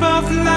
butterfly